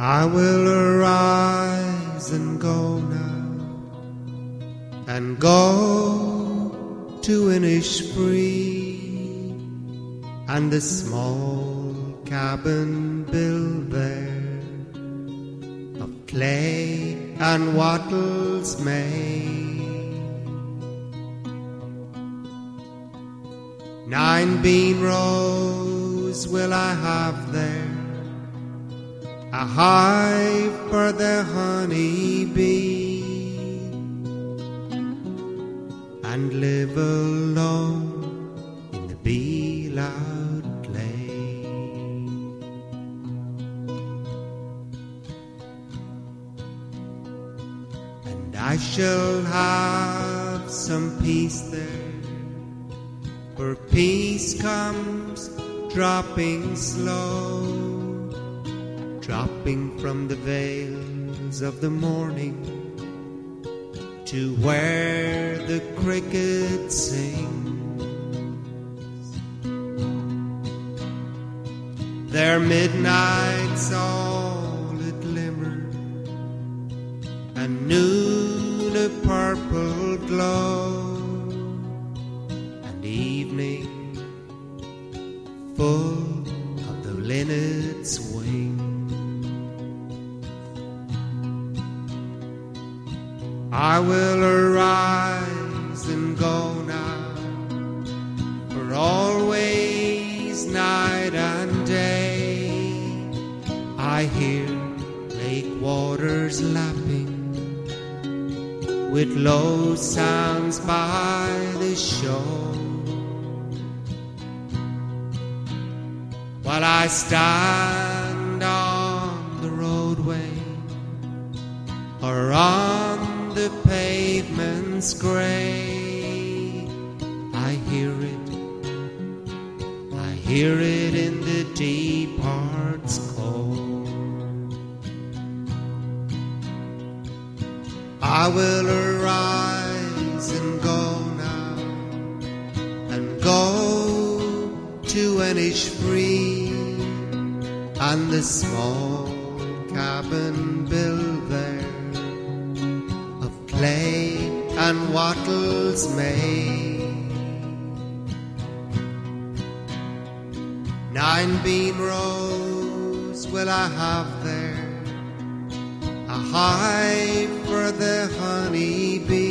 I will arise and go now, and go to Innisfree, and a small cabin build there of clay and wattles made. Nine bean rows will I have there a hive for the honey bee and live alone in the bee loud clay. And I shall have some peace there, for peace comes dropping slow dropping from the veils of the morning to where the cricket sings. Their midnights all a glimmer, and noon a purple glow, and evening full of the linnet's wing. I will arise and go now, for always, night and day, I hear lake waters lapping with low sounds by the shore. While I stand on the roadway or on gray. I hear it, I hear it in the deep heart's core. I will arise and go now, and go to Innisfree, and the small cabin built there of clay and wattles made. Nine bean rows will I have there, a hive for the honey bee,